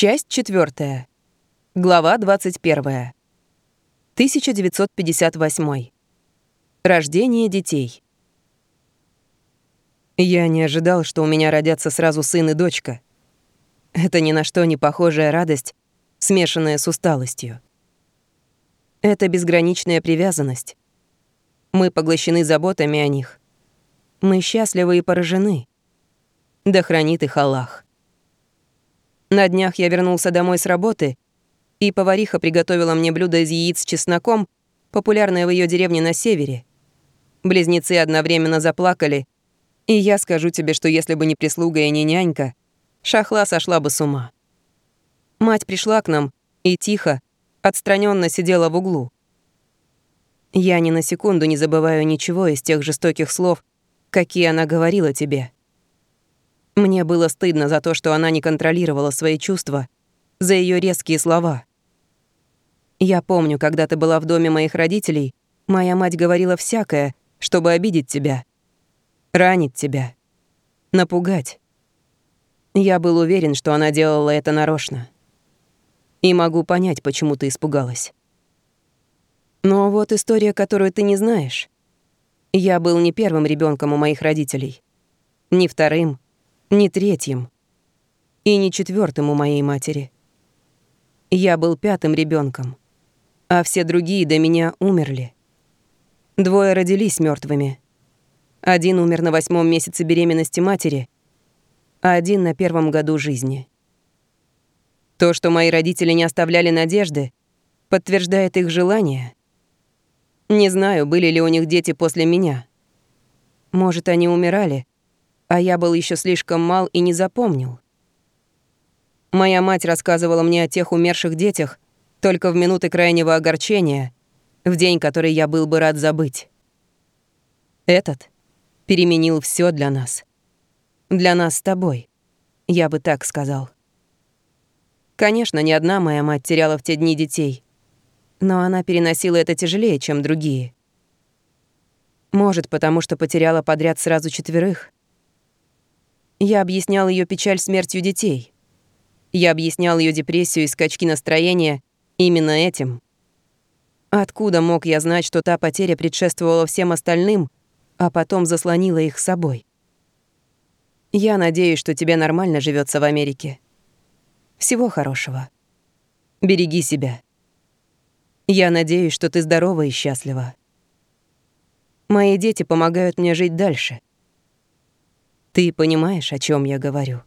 Часть 4. Глава 21. 1958. Рождение детей. Я не ожидал, что у меня родятся сразу сын и дочка. Это ни на что не похожая радость, смешанная с усталостью. Это безграничная привязанность. Мы поглощены заботами о них. Мы счастливы и поражены. Да хранит их Аллах. На днях я вернулся домой с работы, и повариха приготовила мне блюдо из яиц с чесноком, популярное в ее деревне на севере. Близнецы одновременно заплакали, и я скажу тебе, что если бы не прислуга и не нянька, шахла сошла бы с ума. Мать пришла к нам и тихо, отстраненно сидела в углу. Я ни на секунду не забываю ничего из тех жестоких слов, какие она говорила тебе. Мне было стыдно за то, что она не контролировала свои чувства, за ее резкие слова. Я помню, когда ты была в доме моих родителей, моя мать говорила всякое, чтобы обидеть тебя, ранить тебя, напугать. Я был уверен, что она делала это нарочно. И могу понять, почему ты испугалась. Но вот история, которую ты не знаешь. Я был не первым ребенком у моих родителей, не вторым, не третьим и не четвертым у моей матери. Я был пятым ребенком, а все другие до меня умерли. Двое родились мертвыми. Один умер на восьмом месяце беременности матери, а один на первом году жизни. То, что мои родители не оставляли надежды, подтверждает их желание. Не знаю, были ли у них дети после меня. Может, они умирали, а я был еще слишком мал и не запомнил. Моя мать рассказывала мне о тех умерших детях только в минуты крайнего огорчения, в день, который я был бы рад забыть. Этот переменил все для нас. Для нас с тобой, я бы так сказал. Конечно, ни одна моя мать теряла в те дни детей, но она переносила это тяжелее, чем другие. Может, потому что потеряла подряд сразу четверых — я объяснял ее печаль смертью детей. Я объяснял ее депрессию и скачки настроения именно этим. Откуда мог я знать, что та потеря предшествовала всем остальным, а потом заслонила их собой? Я надеюсь, что тебе нормально живется в Америке. Всего хорошего. Береги себя. Я надеюсь, что ты здорова и счастлива. Мои дети помогают мне жить дальше. Ты понимаешь, о чем я говорю?